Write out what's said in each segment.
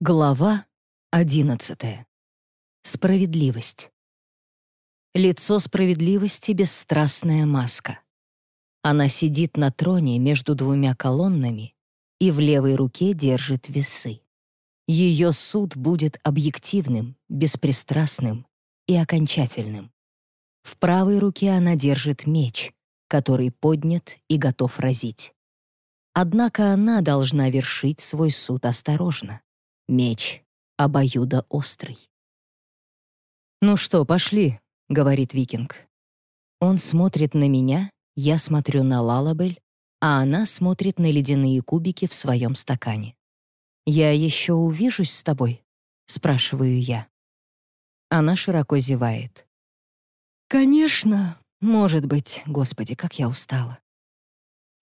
Глава одиннадцатая. Справедливость. Лицо справедливости — бесстрастная маска. Она сидит на троне между двумя колоннами и в левой руке держит весы. Ее суд будет объективным, беспристрастным и окончательным. В правой руке она держит меч, который поднят и готов разить. Однако она должна вершить свой суд осторожно. Меч обоюдоострый. «Ну что, пошли», — говорит Викинг. Он смотрит на меня, я смотрю на Лалабель, а она смотрит на ледяные кубики в своем стакане. «Я еще увижусь с тобой?» — спрашиваю я. Она широко зевает. «Конечно, может быть, Господи, как я устала».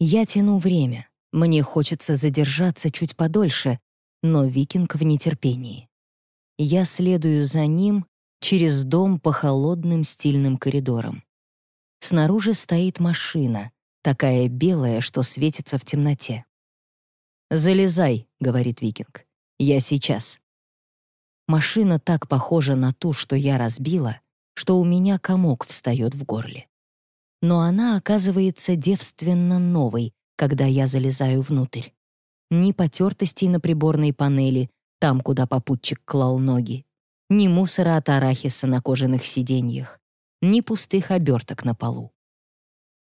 Я тяну время. Мне хочется задержаться чуть подольше, но викинг в нетерпении. Я следую за ним через дом по холодным стильным коридорам. Снаружи стоит машина, такая белая, что светится в темноте. «Залезай», — говорит викинг. «Я сейчас». Машина так похожа на ту, что я разбила, что у меня комок встает в горле. Но она оказывается девственно новой, когда я залезаю внутрь ни потертостей на приборной панели, там, куда попутчик клал ноги, ни мусора от арахиса на кожаных сиденьях, ни пустых оберток на полу.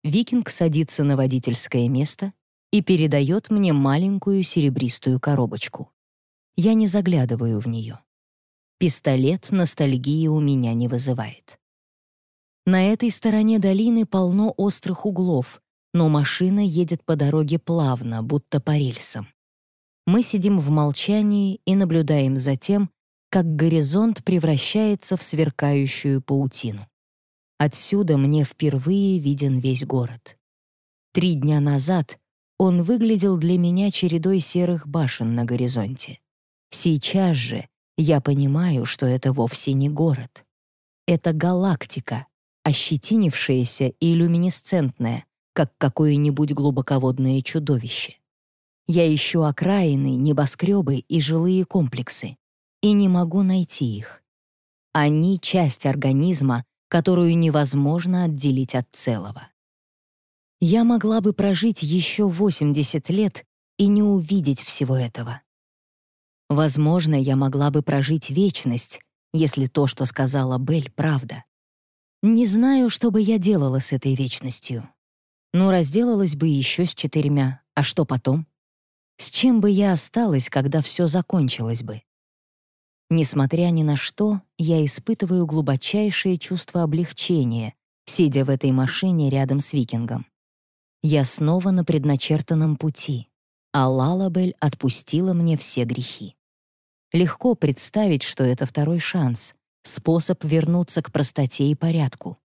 Викинг садится на водительское место и передает мне маленькую серебристую коробочку. Я не заглядываю в нее. Пистолет ностальгии у меня не вызывает. На этой стороне долины полно острых углов, но машина едет по дороге плавно, будто по рельсам. Мы сидим в молчании и наблюдаем за тем, как горизонт превращается в сверкающую паутину. Отсюда мне впервые виден весь город. Три дня назад он выглядел для меня чередой серых башен на горизонте. Сейчас же я понимаю, что это вовсе не город. Это галактика, ощетинившаяся и люминесцентная, как какое-нибудь глубоководное чудовище. Я ищу окраины, небоскребы и жилые комплексы, и не могу найти их. Они — часть организма, которую невозможно отделить от целого. Я могла бы прожить еще 80 лет и не увидеть всего этого. Возможно, я могла бы прожить вечность, если то, что сказала Белль, правда. Не знаю, что бы я делала с этой вечностью. Ну, разделалась бы еще с четырьмя. А что потом? С чем бы я осталась, когда все закончилось бы? Несмотря ни на что, я испытываю глубочайшее чувство облегчения, сидя в этой машине рядом с викингом. Я снова на предначертанном пути, а Лалабель отпустила мне все грехи. Легко представить, что это второй шанс, способ вернуться к простоте и порядку,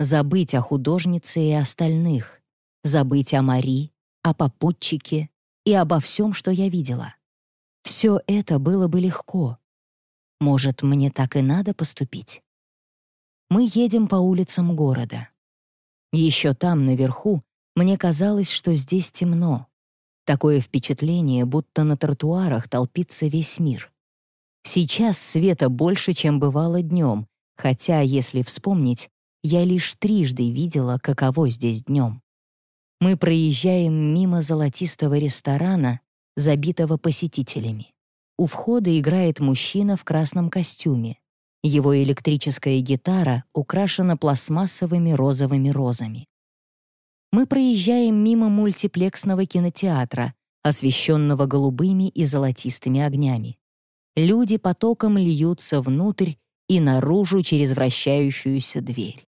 забыть о художнице и остальных, забыть о Мари, о попутчике и обо всем, что я видела. Все это было бы легко. Может, мне так и надо поступить? Мы едем по улицам города. Еще там, наверху, мне казалось, что здесь темно. Такое впечатление, будто на тротуарах толпится весь мир. Сейчас света больше, чем бывало днем, хотя, если вспомнить, я лишь трижды видела, каково здесь днем. Мы проезжаем мимо золотистого ресторана, забитого посетителями. У входа играет мужчина в красном костюме. Его электрическая гитара украшена пластмассовыми розовыми розами. Мы проезжаем мимо мультиплексного кинотеатра, освещенного голубыми и золотистыми огнями. Люди потоком льются внутрь и наружу через вращающуюся дверь.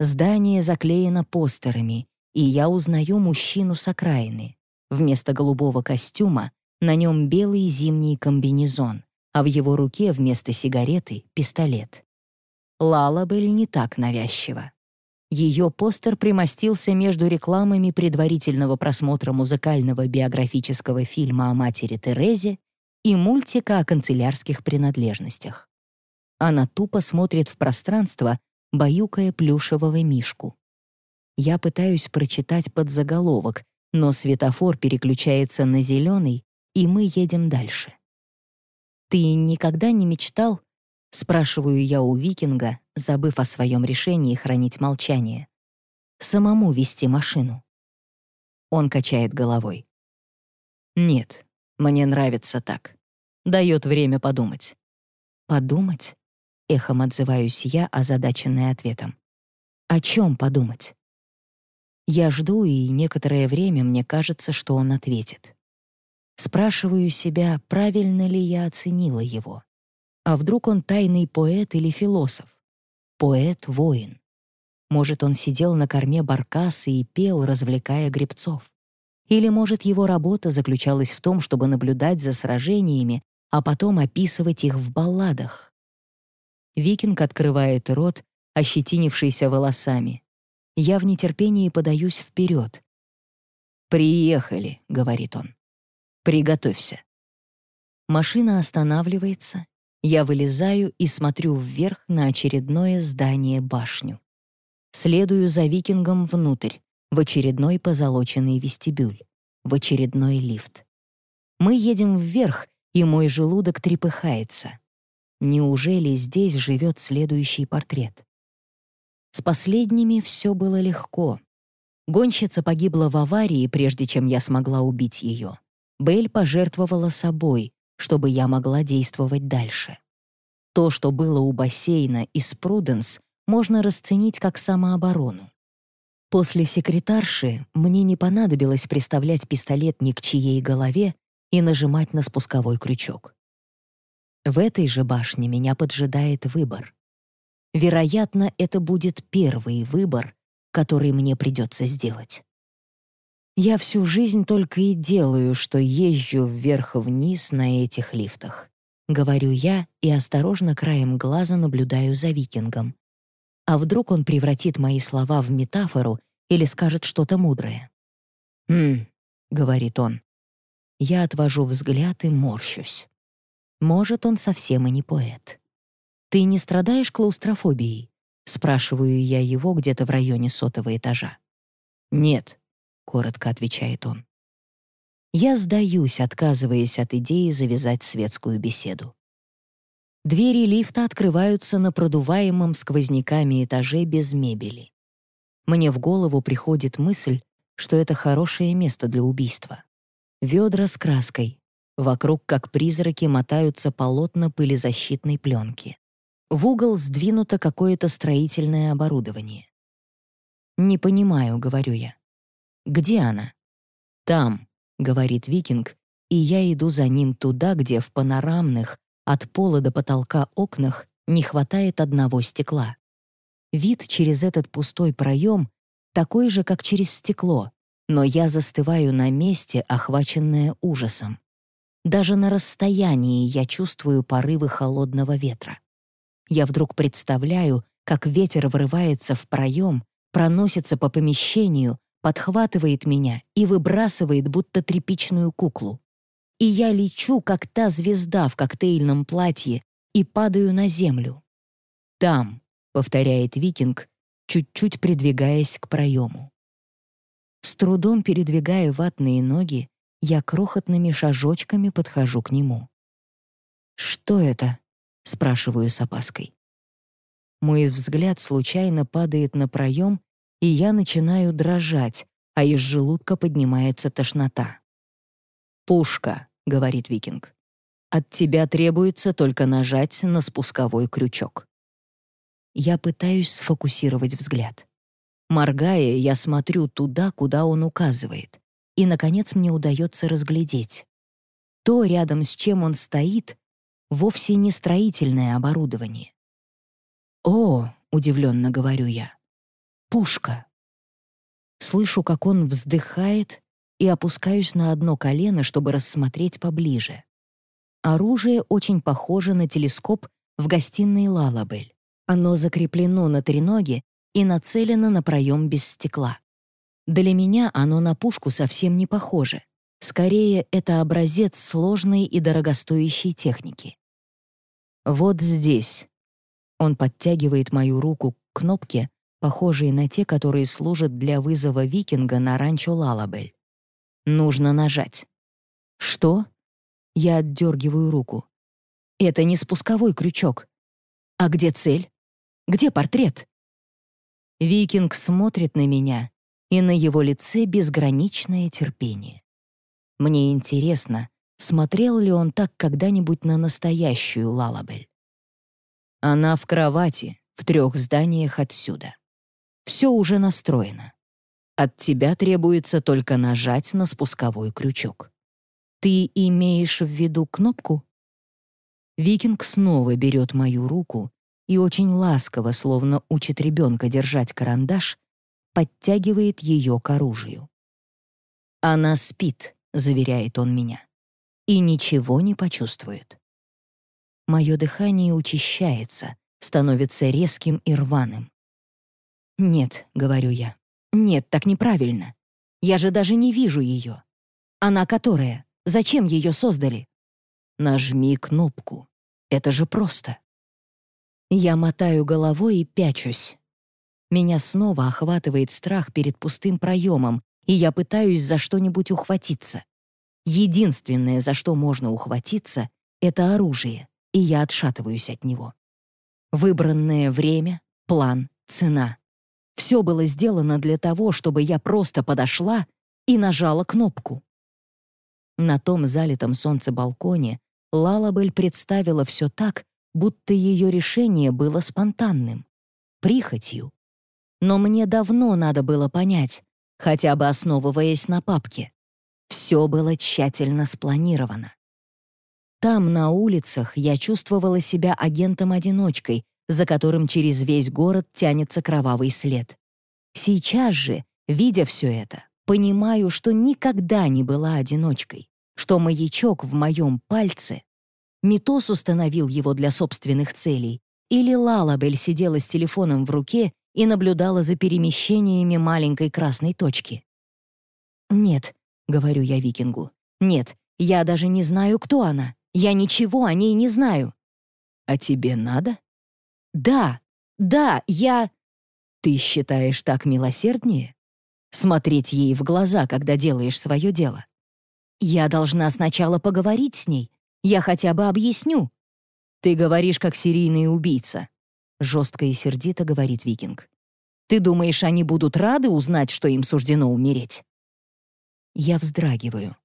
Здание заклеено постерами, и я узнаю мужчину с окраины. Вместо голубого костюма на нем белый зимний комбинезон, а в его руке вместо сигареты — пистолет. Лалабель не так навязчива. Ее постер примостился между рекламами предварительного просмотра музыкального биографического фильма о матери Терезе и мультика о канцелярских принадлежностях. Она тупо смотрит в пространство, баюкая плюшевого мишку. Я пытаюсь прочитать подзаголовок, но светофор переключается на зеленый, и мы едем дальше. «Ты никогда не мечтал?» — спрашиваю я у викинга, забыв о своем решении хранить молчание. «Самому вести машину». Он качает головой. «Нет, мне нравится так. Дает время подумать». «Подумать?» — эхом отзываюсь я, озадаченная ответом. «О чем подумать?» Я жду, и некоторое время мне кажется, что он ответит. Спрашиваю себя, правильно ли я оценила его. А вдруг он тайный поэт или философ? Поэт-воин. Может, он сидел на корме баркаса и пел, развлекая гребцов. Или, может, его работа заключалась в том, чтобы наблюдать за сражениями, а потом описывать их в балладах. Викинг открывает рот, ощетинившийся волосами. Я в нетерпении подаюсь вперед. «Приехали», — говорит он. «Приготовься». Машина останавливается, я вылезаю и смотрю вверх на очередное здание-башню. Следую за викингом внутрь, в очередной позолоченный вестибюль, в очередной лифт. Мы едем вверх, и мой желудок трепыхается. Неужели здесь живет следующий портрет? С последними все было легко. Гонщица погибла в аварии, прежде чем я смогла убить ее. Белль пожертвовала собой, чтобы я могла действовать дальше. То, что было у бассейна из Пруденс, можно расценить как самооборону. После секретарши мне не понадобилось приставлять пистолет ни к чьей голове и нажимать на спусковой крючок. В этой же башне меня поджидает выбор. Вероятно, это будет первый выбор, который мне придется сделать. Я всю жизнь только и делаю, что езжу вверх-вниз на этих лифтах. Говорю я и осторожно краем глаза наблюдаю за викингом. А вдруг он превратит мои слова в метафору или скажет что-то мудрое? «Хм», — говорит он. Я отвожу взгляд и морщусь. Может, он совсем и не поэт. «Ты не страдаешь клаустрофобией?» — спрашиваю я его где-то в районе сотого этажа. «Нет», коротко отвечает он. Я сдаюсь, отказываясь от идеи завязать светскую беседу. Двери лифта открываются на продуваемом сквозняками этаже без мебели. Мне в голову приходит мысль, что это хорошее место для убийства. Ведра с краской. Вокруг, как призраки, мотаются полотна пылезащитной пленки. В угол сдвинуто какое-то строительное оборудование. «Не понимаю», — говорю я. Где она? Там, говорит викинг, и я иду за ним туда, где в панорамных, от пола до потолка окнах не хватает одного стекла. Вид через этот пустой проем такой же, как через стекло, но я застываю на месте, охваченная ужасом. Даже на расстоянии я чувствую порывы холодного ветра. Я вдруг представляю, как ветер врывается в проем, проносится по помещению, подхватывает меня и выбрасывает, будто тряпичную куклу. И я лечу, как та звезда в коктейльном платье, и падаю на землю. «Там», — повторяет викинг, чуть-чуть придвигаясь к проему. С трудом передвигая ватные ноги, я крохотными шажочками подхожу к нему. «Что это?» — спрашиваю с опаской. Мой взгляд случайно падает на проем, и я начинаю дрожать, а из желудка поднимается тошнота. «Пушка», — говорит викинг. «От тебя требуется только нажать на спусковой крючок». Я пытаюсь сфокусировать взгляд. Моргая, я смотрю туда, куда он указывает, и, наконец, мне удается разглядеть. То, рядом с чем он стоит, вовсе не строительное оборудование. «О», — удивленно говорю я, Пушка. Слышу, как он вздыхает, и опускаюсь на одно колено, чтобы рассмотреть поближе. Оружие очень похоже на телескоп в гостиной Лалабель. Оно закреплено на треноге и нацелено на проем без стекла. Для меня оно на пушку совсем не похоже. Скорее, это образец сложной и дорогостоящей техники. Вот здесь. Он подтягивает мою руку к кнопке, похожие на те, которые служат для вызова викинга на ранчо Лалабель. Нужно нажать. Что? Я отдергиваю руку. Это не спусковой крючок. А где цель? Где портрет? Викинг смотрит на меня, и на его лице безграничное терпение. Мне интересно, смотрел ли он так когда-нибудь на настоящую Лалабель. Она в кровати, в трех зданиях отсюда. Все уже настроено. От тебя требуется только нажать на спусковой крючок. Ты имеешь в виду кнопку? Викинг снова берет мою руку и очень ласково, словно учит ребенка держать карандаш, подтягивает ее к оружию. «Она спит», — заверяет он меня, — «и ничего не почувствует». Мое дыхание учащается, становится резким и рваным. «Нет», — говорю я, — «нет, так неправильно. Я же даже не вижу ее. Она которая? Зачем ее создали?» «Нажми кнопку. Это же просто». Я мотаю головой и пячусь. Меня снова охватывает страх перед пустым проемом, и я пытаюсь за что-нибудь ухватиться. Единственное, за что можно ухватиться, — это оружие, и я отшатываюсь от него. Выбранное время, план, цена. Все было сделано для того, чтобы я просто подошла и нажала кнопку. На том залитом солнце балконе Лалабель представила все так, будто ее решение было спонтанным, прихотью. Но мне давно надо было понять, хотя бы основываясь на папке. Все было тщательно спланировано. Там, на улицах, я чувствовала себя агентом-одиночкой, за которым через весь город тянется кровавый след. Сейчас же, видя все это, понимаю, что никогда не была одиночкой, что маячок в моем пальце Митос установил его для собственных целей, или Лалабель сидела с телефоном в руке и наблюдала за перемещениями маленькой красной точки. «Нет», — говорю я викингу, — «нет, я даже не знаю, кто она. Я ничего о ней не знаю». «А тебе надо?» «Да, да, я...» «Ты считаешь так милосерднее? Смотреть ей в глаза, когда делаешь свое дело?» «Я должна сначала поговорить с ней, я хотя бы объясню. Ты говоришь, как серийный убийца. Жестко и сердито говорит Викинг. Ты думаешь, они будут рады узнать, что им суждено умереть? Я вздрагиваю.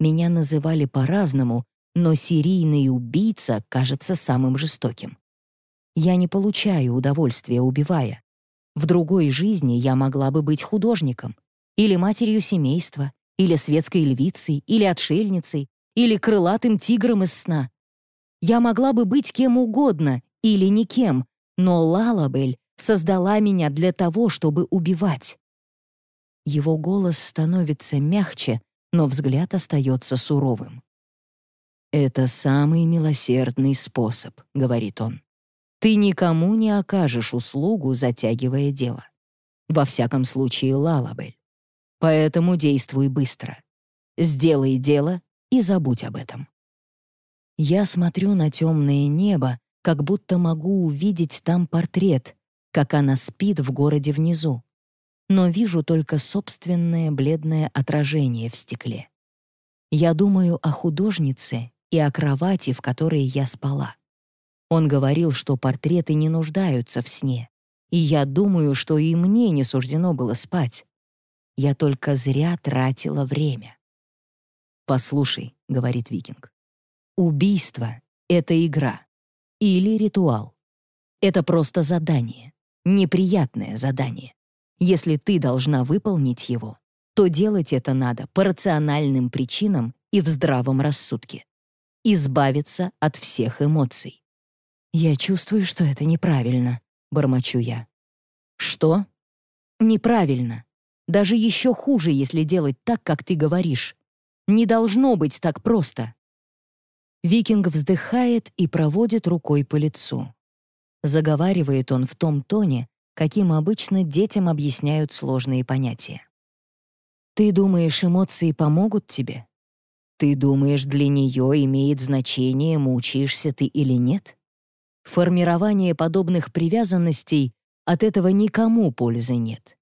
Меня называли по-разному, но серийный убийца кажется самым жестоким. Я не получаю удовольствия, убивая. В другой жизни я могла бы быть художником, или матерью семейства, или светской львицей, или отшельницей, или крылатым тигром из сна. Я могла бы быть кем угодно или никем, но Лалабель создала меня для того, чтобы убивать. Его голос становится мягче, но взгляд остается суровым. «Это самый милосердный способ», — говорит он. «Ты никому не окажешь услугу, затягивая дело. Во всяком случае, Лалабель. Поэтому действуй быстро. Сделай дело и забудь об этом. Я смотрю на темное небо, как будто могу увидеть там портрет, как она спит в городе внизу, но вижу только собственное бледное отражение в стекле. Я думаю о художнице и о кровати, в которой я спала. Он говорил, что портреты не нуждаются в сне, и я думаю, что и мне не суждено было спать. Я только зря тратила время. «Послушай», — говорит Викинг, — «убийство — это игра или ритуал. Это просто задание, неприятное задание. Если ты должна выполнить его, то делать это надо по рациональным причинам и в здравом рассудке. Избавиться от всех эмоций. «Я чувствую, что это неправильно», — бормочу я. «Что?» «Неправильно. Даже еще хуже, если делать так, как ты говоришь. Не должно быть так просто. Викинг вздыхает и проводит рукой по лицу. Заговаривает он в том тоне, каким обычно детям объясняют сложные понятия. Ты думаешь, эмоции помогут тебе? Ты думаешь, для нее имеет значение, мучаешься ты или нет? Формирование подобных привязанностей от этого никому пользы нет.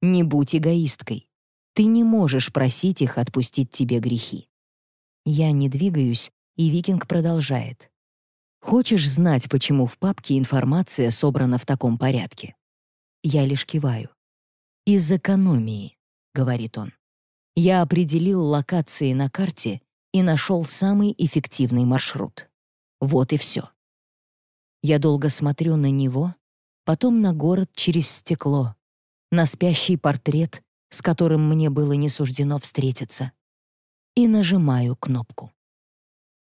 Не будь эгоисткой. Ты не можешь просить их отпустить тебе грехи. Я не двигаюсь, и викинг продолжает. Хочешь знать, почему в папке информация собрана в таком порядке? Я лишь киваю. «Из экономии», — говорит он. Я определил локации на карте и нашел самый эффективный маршрут. Вот и все. Я долго смотрю на него, потом на город через стекло, на спящий портрет, с которым мне было не суждено встретиться, и нажимаю кнопку.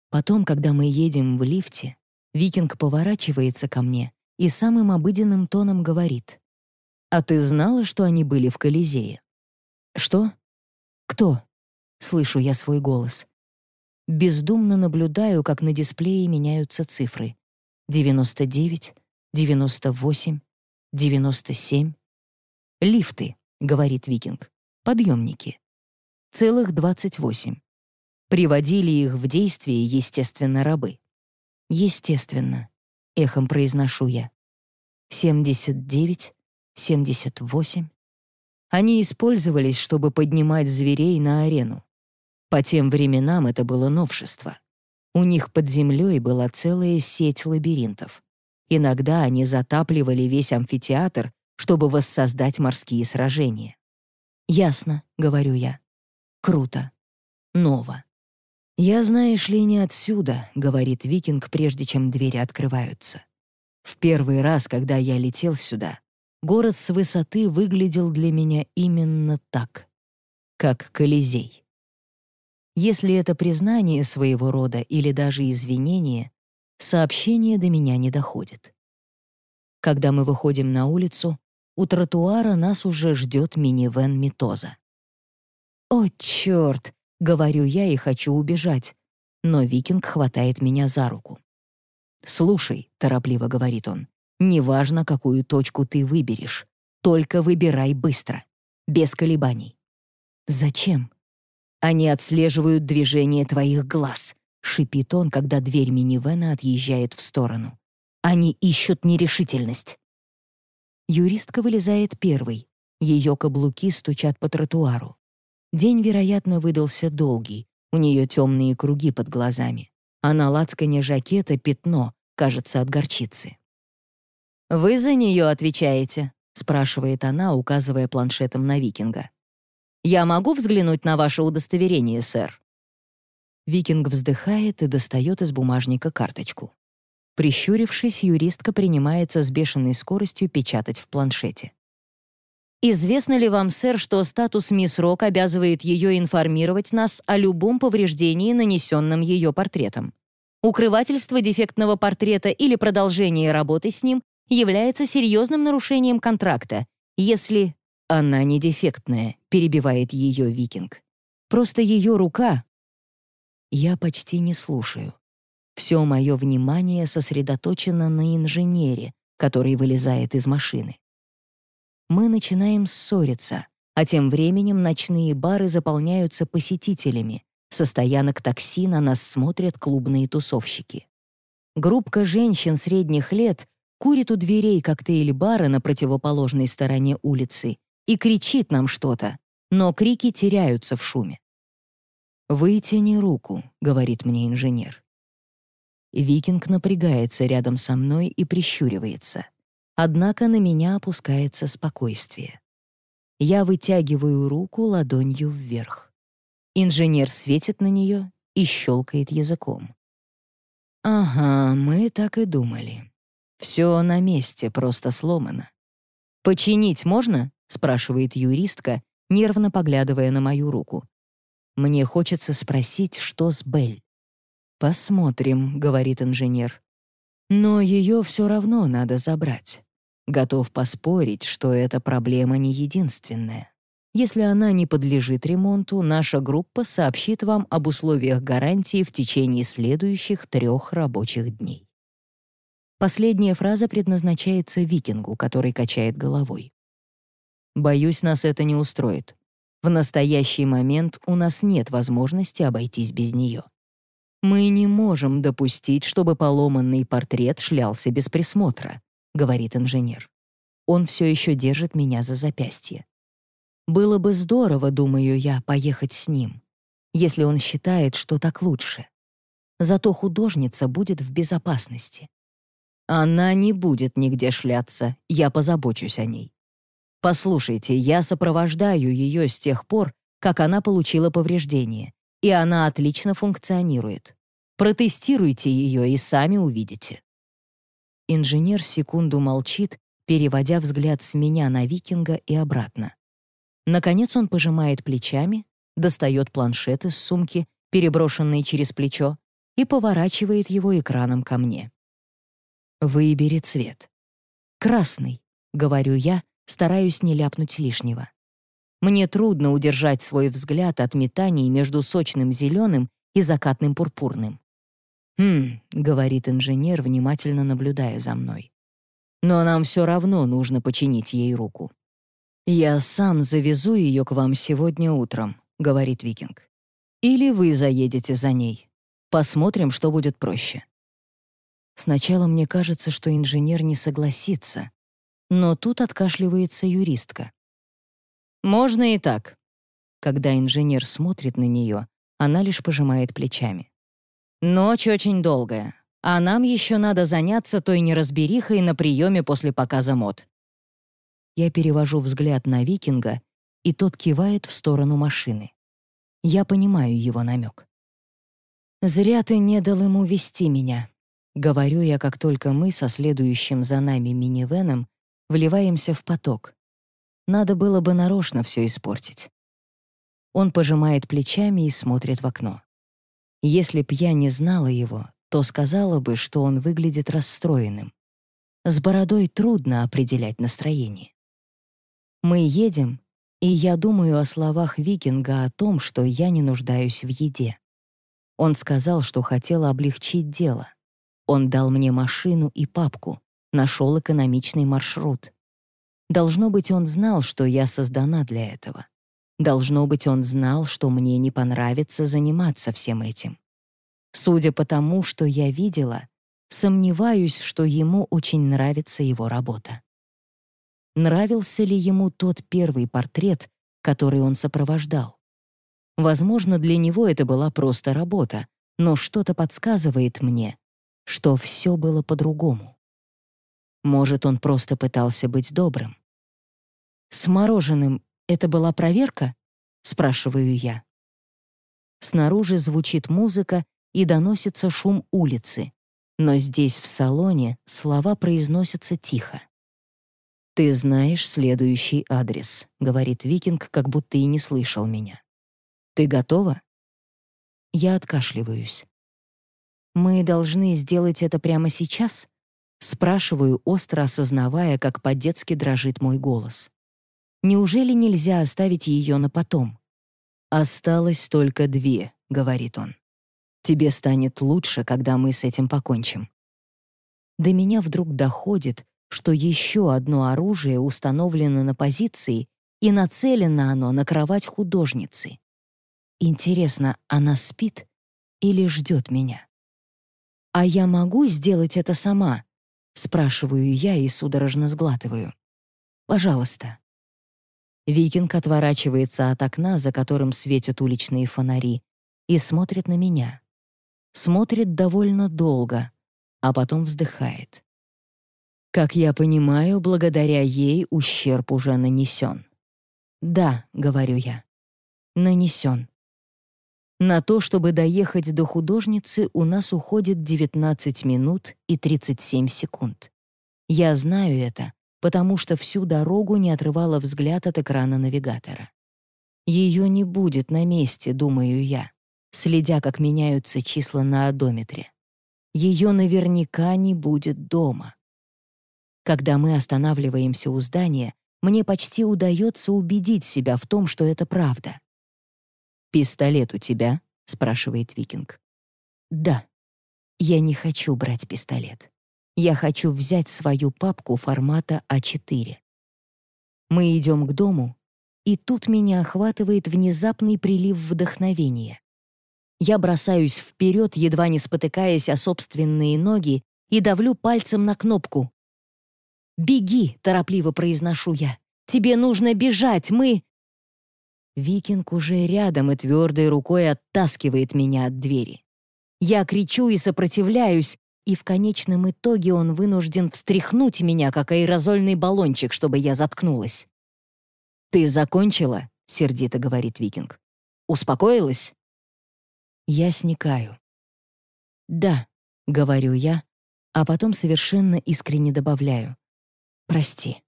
Потом, когда мы едем в лифте, Викинг поворачивается ко мне и самым обыденным тоном говорит. «А ты знала, что они были в Колизее?» «Что? Кто?» — слышу я свой голос. Бездумно наблюдаю, как на дисплее меняются цифры. 99, 98, 97. «Лифты», — говорит Викинг. «Подъемники». Целых 28. Приводили их в действие, естественно, рабы. Естественно, эхом произношу я. 79, 78. Они использовались, чтобы поднимать зверей на арену. По тем временам это было новшество. У них под землей была целая сеть лабиринтов. Иногда они затапливали весь амфитеатр, чтобы воссоздать морские сражения. «Ясно», — говорю я. «Круто. Ново». «Я, знаешь ли, не отсюда», — говорит Викинг, прежде чем двери открываются. «В первый раз, когда я летел сюда, город с высоты выглядел для меня именно так, как Колизей. Если это признание своего рода или даже извинение, сообщение до меня не доходит. Когда мы выходим на улицу, у тротуара нас уже ждет минивэн Митоза. «О, черт!» Говорю я и хочу убежать, но викинг хватает меня за руку. «Слушай», — торопливо говорит он, «неважно, какую точку ты выберешь, только выбирай быстро, без колебаний». «Зачем?» «Они отслеживают движение твоих глаз», — шипит он, когда дверь минивэна отъезжает в сторону. «Они ищут нерешительность». Юристка вылезает первой. Ее каблуки стучат по тротуару. День, вероятно, выдался долгий. У нее темные круги под глазами. А на лацкане жакета пятно, кажется, от горчицы. «Вы за нее отвечаете?» — спрашивает она, указывая планшетом на викинга. «Я могу взглянуть на ваше удостоверение, сэр?» Викинг вздыхает и достает из бумажника карточку. Прищурившись, юристка принимается с бешеной скоростью печатать в планшете. Известно ли вам, сэр, что статус мисс Рок обязывает ее информировать нас о любом повреждении, нанесенном ее портретом? Укрывательство дефектного портрета или продолжение работы с ним является серьезным нарушением контракта, если она не дефектная, перебивает ее викинг. Просто ее рука... Я почти не слушаю. Все мое внимание сосредоточено на инженере, который вылезает из машины мы начинаем ссориться, а тем временем ночные бары заполняются посетителями. Со стоянок такси на нас смотрят клубные тусовщики. Группка женщин средних лет курит у дверей коктейль-бара на противоположной стороне улицы и кричит нам что-то, но крики теряются в шуме. «Вытяни руку», — говорит мне инженер. Викинг напрягается рядом со мной и прищуривается. Однако на меня опускается спокойствие. Я вытягиваю руку ладонью вверх. Инженер светит на нее и щелкает языком. «Ага, мы так и думали. Все на месте, просто сломано». «Починить можно?» — спрашивает юристка, нервно поглядывая на мою руку. Мне хочется спросить, что с Бель. «Посмотрим», — говорит инженер. Но ее все равно надо забрать. Готов поспорить, что эта проблема не единственная. Если она не подлежит ремонту, наша группа сообщит вам об условиях гарантии в течение следующих трех рабочих дней. Последняя фраза предназначается викингу, который качает головой. «Боюсь, нас это не устроит. В настоящий момент у нас нет возможности обойтись без нее. Мы не можем допустить, чтобы поломанный портрет шлялся без присмотра», — говорит инженер. Он все еще держит меня за запястье. Было бы здорово, думаю я, поехать с ним, если он считает, что так лучше. Зато художница будет в безопасности. Она не будет нигде шляться, я позабочусь о ней. Послушайте, я сопровождаю ее с тех пор, как она получила повреждение, и она отлично функционирует. Протестируйте ее и сами увидите. Инженер секунду молчит, переводя взгляд с меня на викинга и обратно. Наконец он пожимает плечами, достает планшет из сумки, переброшенный через плечо, и поворачивает его экраном ко мне. «Выбери цвет». «Красный», — говорю я, стараюсь не ляпнуть лишнего. Мне трудно удержать свой взгляд от метаний между сочным зеленым и закатным пурпурным. «Хм», — говорит инженер, внимательно наблюдая за мной. «Но нам все равно нужно починить ей руку». «Я сам завезу ее к вам сегодня утром», — говорит Викинг. «Или вы заедете за ней. Посмотрим, что будет проще». Сначала мне кажется, что инженер не согласится, но тут откашливается юристка. «Можно и так». Когда инженер смотрит на нее, она лишь пожимает плечами. Ночь очень долгая, а нам еще надо заняться той неразберихой на приеме после показа мод. Я перевожу взгляд на викинга, и тот кивает в сторону машины. Я понимаю его намек. «Зря ты не дал ему вести меня», — говорю я, как только мы со следующим за нами минивеном вливаемся в поток. Надо было бы нарочно все испортить. Он пожимает плечами и смотрит в окно. Если б я не знала его, то сказала бы, что он выглядит расстроенным. С бородой трудно определять настроение. Мы едем, и я думаю о словах Викинга о том, что я не нуждаюсь в еде. Он сказал, что хотел облегчить дело. Он дал мне машину и папку, нашел экономичный маршрут. Должно быть, он знал, что я создана для этого. Должно быть, он знал, что мне не понравится заниматься всем этим. Судя по тому, что я видела, сомневаюсь, что ему очень нравится его работа. Нравился ли ему тот первый портрет, который он сопровождал? Возможно, для него это была просто работа, но что-то подсказывает мне, что все было по-другому. Может, он просто пытался быть добрым. С мороженым «Это была проверка?» — спрашиваю я. Снаружи звучит музыка и доносится шум улицы, но здесь, в салоне, слова произносятся тихо. «Ты знаешь следующий адрес», — говорит Викинг, как будто и не слышал меня. «Ты готова?» Я откашливаюсь. «Мы должны сделать это прямо сейчас?» Спрашиваю, остро осознавая, как по-детски дрожит мой голос. Неужели нельзя оставить ее на потом? «Осталось только две», — говорит он. «Тебе станет лучше, когда мы с этим покончим». До меня вдруг доходит, что еще одно оружие установлено на позиции и нацелено оно на кровать художницы. Интересно, она спит или ждет меня? «А я могу сделать это сама?» — спрашиваю я и судорожно сглатываю. «Пожалуйста». Викинг отворачивается от окна, за которым светят уличные фонари, и смотрит на меня. Смотрит довольно долго, а потом вздыхает. Как я понимаю, благодаря ей ущерб уже нанесен. «Да», — говорю я, — «нанесен». На то, чтобы доехать до художницы, у нас уходит 19 минут и 37 секунд. Я знаю это, потому что всю дорогу не отрывала взгляд от экрана навигатора. Ее не будет на месте, думаю я, следя, как меняются числа на одометре. Ее наверняка не будет дома. Когда мы останавливаемся у здания, мне почти удается убедить себя в том, что это правда. «Пистолет у тебя?» — спрашивает Викинг. «Да. Я не хочу брать пистолет. Я хочу взять свою папку формата А4. Мы идем к дому, и тут меня охватывает внезапный прилив вдохновения. Я бросаюсь вперед, едва не спотыкаясь о собственные ноги, и давлю пальцем на кнопку. «Беги!» — торопливо произношу я. «Тебе нужно бежать! Мы...» Викинг уже рядом и твердой рукой оттаскивает меня от двери. Я кричу и сопротивляюсь, и в конечном итоге он вынужден встряхнуть меня, как аэрозольный баллончик, чтобы я заткнулась. «Ты закончила?» — сердито говорит Викинг. «Успокоилась?» Я сникаю. «Да», — говорю я, а потом совершенно искренне добавляю. «Прости».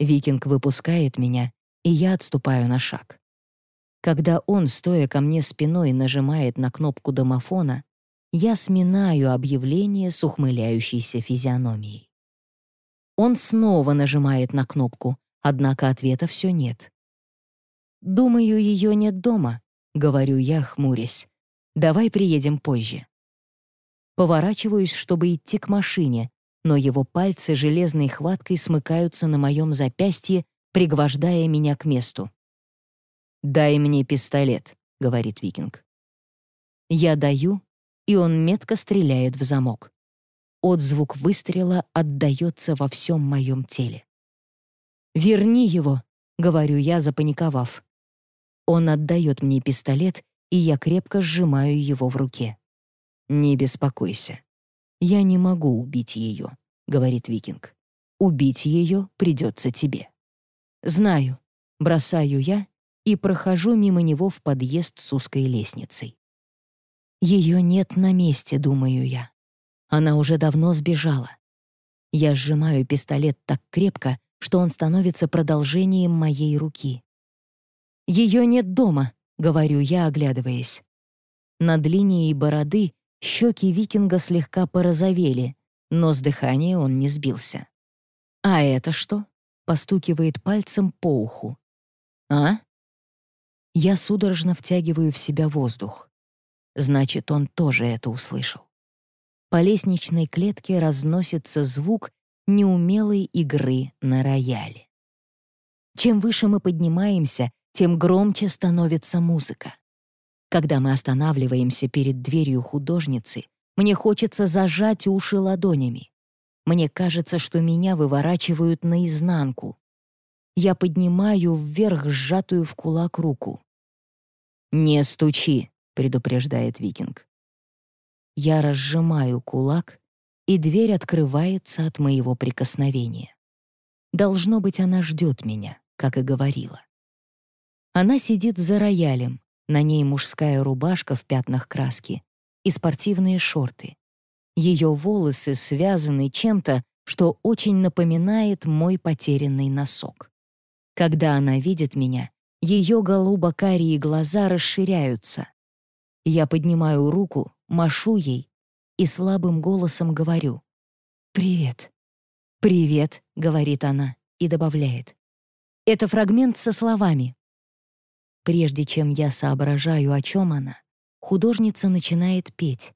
Викинг выпускает меня, и я отступаю на шаг. Когда он, стоя ко мне спиной, нажимает на кнопку домофона, я сминаю объявление с ухмыляющейся физиономией. Он снова нажимает на кнопку, однако ответа все нет. «Думаю, ее нет дома», — говорю я, хмурясь. «Давай приедем позже». Поворачиваюсь, чтобы идти к машине, но его пальцы железной хваткой смыкаются на моем запястье, пригвождая меня к месту. «Дай мне пистолет», — говорит Викинг. Я даю, и он метко стреляет в замок. Отзвук выстрела отдаётся во всем моем теле. «Верни его», — говорю я, запаниковав. Он отдает мне пистолет, и я крепко сжимаю его в руке. «Не беспокойся. Я не могу убить ее», — говорит Викинг. «Убить ее придется тебе». «Знаю», — бросаю я и прохожу мимо него в подъезд с узкой лестницей. Ее нет на месте, думаю я. Она уже давно сбежала. Я сжимаю пистолет так крепко, что он становится продолжением моей руки. «Ее нет дома», — говорю я, оглядываясь. Над линией бороды щеки викинга слегка порозовели, но с дыхания он не сбился. «А это что?» — постукивает пальцем по уху. «А?» Я судорожно втягиваю в себя воздух. Значит, он тоже это услышал. По лестничной клетке разносится звук неумелой игры на рояле. Чем выше мы поднимаемся, тем громче становится музыка. Когда мы останавливаемся перед дверью художницы, мне хочется зажать уши ладонями. Мне кажется, что меня выворачивают наизнанку. Я поднимаю вверх сжатую в кулак руку. «Не стучи», — предупреждает Викинг. Я разжимаю кулак, и дверь открывается от моего прикосновения. Должно быть, она ждет меня, как и говорила. Она сидит за роялем, на ней мужская рубашка в пятнах краски и спортивные шорты. Ее волосы связаны чем-то, что очень напоминает мой потерянный носок. Когда она видит меня, ее голубо-карие глаза расширяются. Я поднимаю руку, машу ей и слабым голосом говорю «Привет». «Привет», — говорит она и добавляет. Это фрагмент со словами. Прежде чем я соображаю, о чем она, художница начинает петь.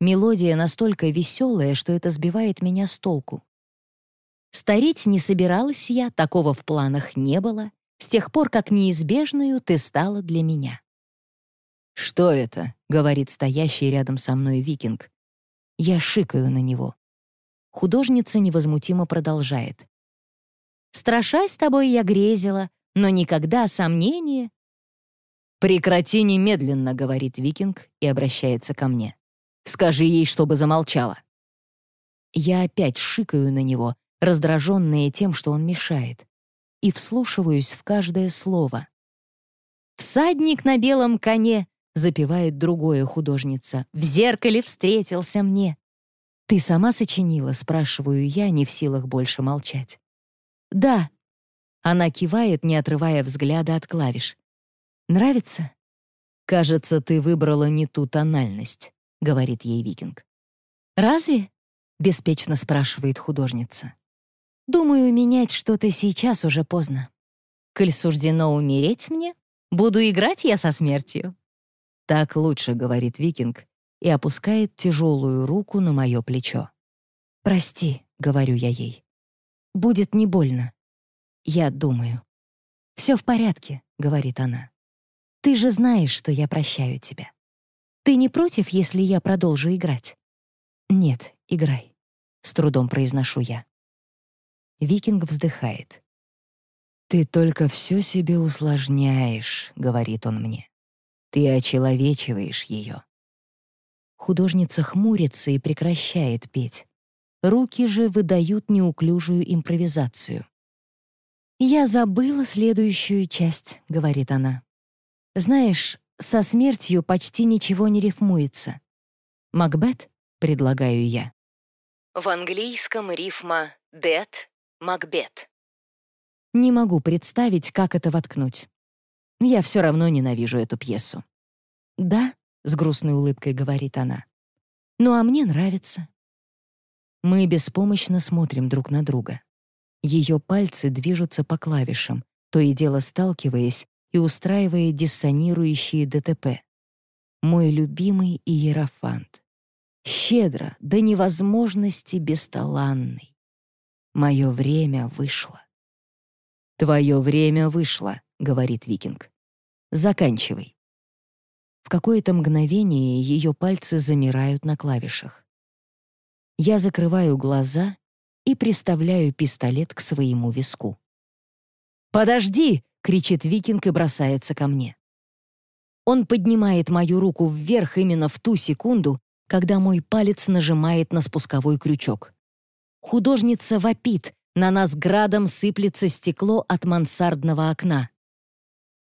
Мелодия настолько веселая, что это сбивает меня с толку. Стареть не собиралась я, такого в планах не было, с тех пор, как неизбежную ты стала для меня. «Что это?» — говорит стоящий рядом со мной викинг. Я шикаю на него. Художница невозмутимо продолжает. «Страшась тобой я грезила, но никогда сомнения «Прекрати немедленно», — говорит Викинг и обращается ко мне. «Скажи ей, чтобы замолчала». Я опять шикаю на него, раздраженная тем, что он мешает, и вслушиваюсь в каждое слово. «Всадник на белом коне», — запевает другое художница, «в зеркале встретился мне». «Ты сама сочинила?» — спрашиваю я, не в силах больше молчать. «Да». Она кивает, не отрывая взгляда от клавиш. Нравится? Кажется, ты выбрала не ту тональность, говорит ей Викинг. Разве? беспечно спрашивает художница. Думаю, менять что-то сейчас уже поздно. Коль суждено умереть мне, буду играть я со смертью. Так лучше, говорит Викинг и опускает тяжелую руку на мое плечо. Прости, говорю я ей. Будет не больно. Я думаю. Все в порядке, говорит она. Ты же знаешь, что я прощаю тебя. Ты не против, если я продолжу играть? Нет, играй. С трудом произношу я. Викинг вздыхает. «Ты только все себе усложняешь», — говорит он мне. «Ты очеловечиваешь ее». Художница хмурится и прекращает петь. Руки же выдают неуклюжую импровизацию. «Я забыла следующую часть», — говорит она. «Знаешь, со смертью почти ничего не рифмуется. Макбет, предлагаю я. В английском рифма «dead» — «Макбет». Не могу представить, как это воткнуть. Я все равно ненавижу эту пьесу. «Да», — с грустной улыбкой говорит она. «Ну а мне нравится». Мы беспомощно смотрим друг на друга. Ее пальцы движутся по клавишам, то и дело сталкиваясь и устраивая диссонирующие ДТП. Мой любимый иерофант. Щедро, до невозможности бесталанный. Мое время вышло. «Твое время вышло», — говорит Викинг. «Заканчивай». В какое-то мгновение ее пальцы замирают на клавишах. Я закрываю глаза и приставляю пистолет к своему виску. «Подожди!» — кричит викинг и бросается ко мне. Он поднимает мою руку вверх именно в ту секунду, когда мой палец нажимает на спусковой крючок. Художница вопит, на нас градом сыплется стекло от мансардного окна.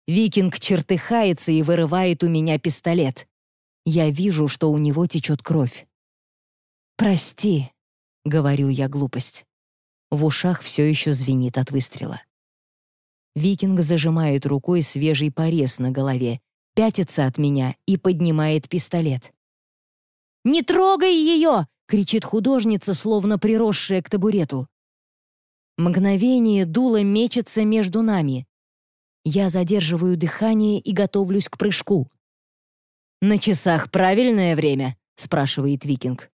Викинг чертыхается и вырывает у меня пистолет. Я вижу, что у него течет кровь. «Прости», — говорю я глупость. В ушах все еще звенит от выстрела. Викинг зажимает рукой свежий порез на голове, пятится от меня и поднимает пистолет. «Не трогай ее!» — кричит художница, словно приросшая к табурету. Мгновение дуло мечется между нами. Я задерживаю дыхание и готовлюсь к прыжку. «На часах правильное время?» — спрашивает Викинг.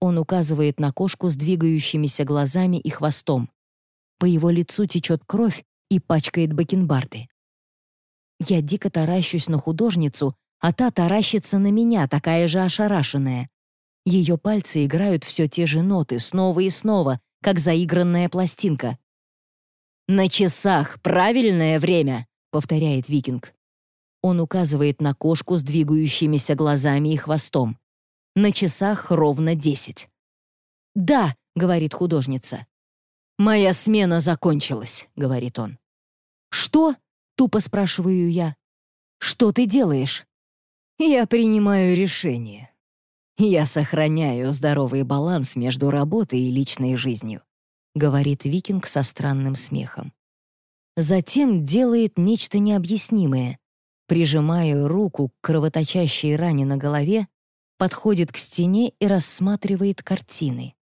Он указывает на кошку с двигающимися глазами и хвостом. По его лицу течет кровь и пачкает бакенбарды. Я дико таращусь на художницу, а та таращится на меня, такая же ошарашенная. Ее пальцы играют все те же ноты снова и снова, как заигранная пластинка. «На часах правильное время», — повторяет Викинг. Он указывает на кошку с двигающимися глазами и хвостом. На часах ровно десять. «Да», — говорит художница. «Моя смена закончилась», — говорит он. «Что?» — тупо спрашиваю я. «Что ты делаешь?» «Я принимаю решение», «Я сохраняю здоровый баланс между работой и личной жизнью», говорит Викинг со странным смехом. Затем делает нечто необъяснимое. Прижимая руку к кровоточащей ране на голове, подходит к стене и рассматривает картины.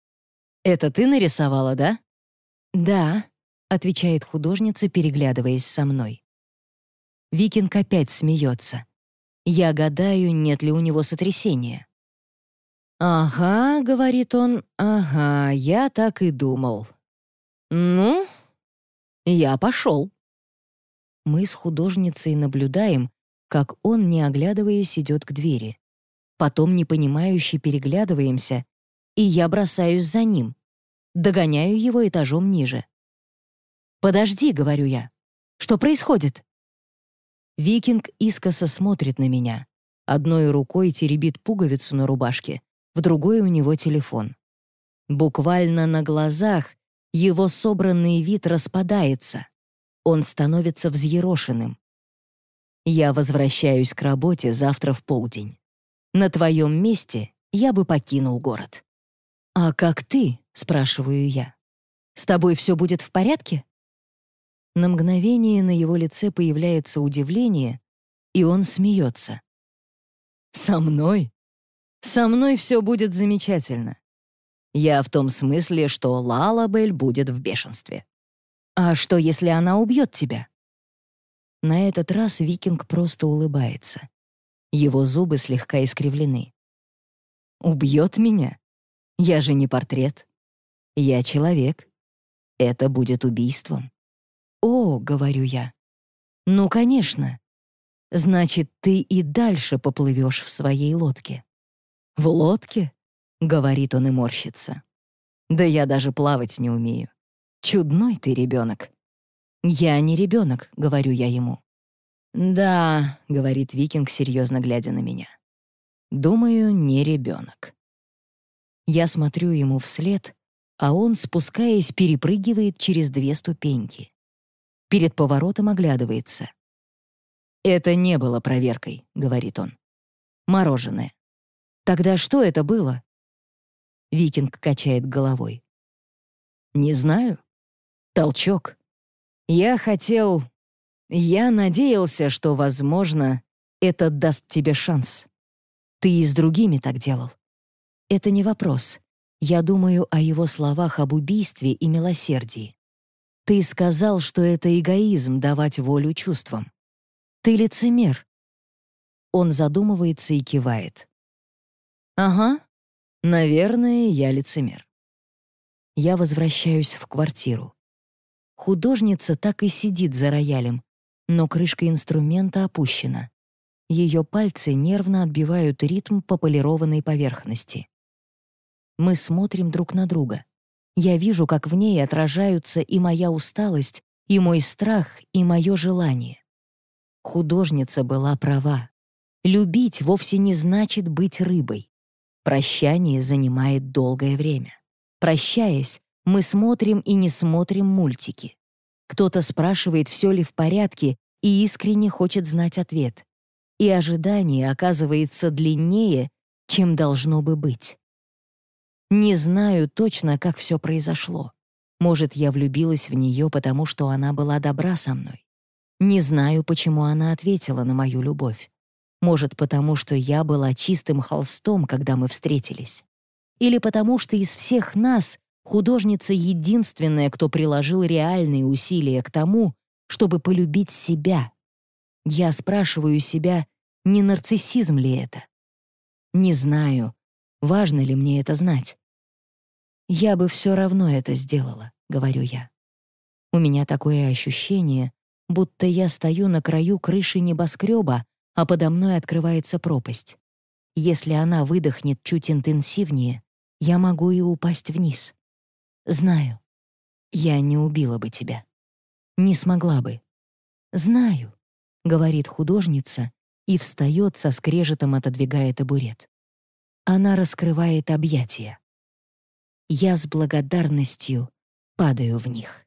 «Это ты нарисовала, да?» «Да», — отвечает художница, переглядываясь со мной. Викинг опять смеется. Я гадаю, нет ли у него сотрясения. «Ага», — говорит он, — «ага, я так и думал». «Ну, я пошел». Мы с художницей наблюдаем, как он, не оглядываясь, идет к двери. Потом непонимающе переглядываемся, и я бросаюсь за ним. Догоняю его этажом ниже. «Подожди», — говорю я. «Что происходит?» Викинг искоса смотрит на меня. Одной рукой теребит пуговицу на рубашке, в другой у него телефон. Буквально на глазах его собранный вид распадается. Он становится взъерошенным. Я возвращаюсь к работе завтра в полдень. На твоем месте я бы покинул город. «А как ты?» — спрашиваю я. «С тобой все будет в порядке?» На мгновение на его лице появляется удивление, и он смеется. «Со мной? Со мной все будет замечательно. Я в том смысле, что Лалабель будет в бешенстве. А что, если она убьет тебя? На этот раз викинг просто улыбается. Его зубы слегка искривлены. Убьет меня? Я же не портрет. Я человек. Это будет убийством. О, говорю я. Ну, конечно. Значит, ты и дальше поплывешь в своей лодке. «В лодке?» — говорит он и морщится. «Да я даже плавать не умею. Чудной ты ребенок». «Я не ребенок», — говорю я ему. «Да», — говорит викинг, серьезно глядя на меня. Думаю, не ребенок. Я смотрю ему вслед, а он, спускаясь, перепрыгивает через две ступеньки. Перед поворотом оглядывается. «Это не было проверкой», — говорит он. «Мороженое». «Тогда что это было?» Викинг качает головой. «Не знаю. Толчок. Я хотел... Я надеялся, что, возможно, это даст тебе шанс. Ты и с другими так делал. Это не вопрос. Я думаю о его словах об убийстве и милосердии. Ты сказал, что это эгоизм давать волю чувствам. Ты лицемер. Он задумывается и кивает. Ага, наверное, я лицемер. Я возвращаюсь в квартиру. Художница так и сидит за роялем, но крышка инструмента опущена. Ее пальцы нервно отбивают ритм по полированной поверхности. Мы смотрим друг на друга. Я вижу, как в ней отражаются и моя усталость, и мой страх, и мое желание. Художница была права. Любить вовсе не значит быть рыбой. Прощание занимает долгое время. Прощаясь, мы смотрим и не смотрим мультики. Кто-то спрашивает, все ли в порядке, и искренне хочет знать ответ. И ожидание оказывается длиннее, чем должно бы быть. Не знаю точно, как все произошло. Может, я влюбилась в нее, потому что она была добра со мной. Не знаю, почему она ответила на мою любовь. Может, потому что я была чистым холстом, когда мы встретились. Или потому что из всех нас Художница — единственная, кто приложил реальные усилия к тому, чтобы полюбить себя. Я спрашиваю себя, не нарциссизм ли это? Не знаю, важно ли мне это знать. «Я бы все равно это сделала», — говорю я. У меня такое ощущение, будто я стою на краю крыши небоскреба, а подо мной открывается пропасть. Если она выдохнет чуть интенсивнее, я могу и упасть вниз. Знаю. Я не убила бы тебя. Не смогла бы. Знаю, говорит художница и встает со скрежетом, отодвигая табурет. Она раскрывает объятия. Я с благодарностью падаю в них.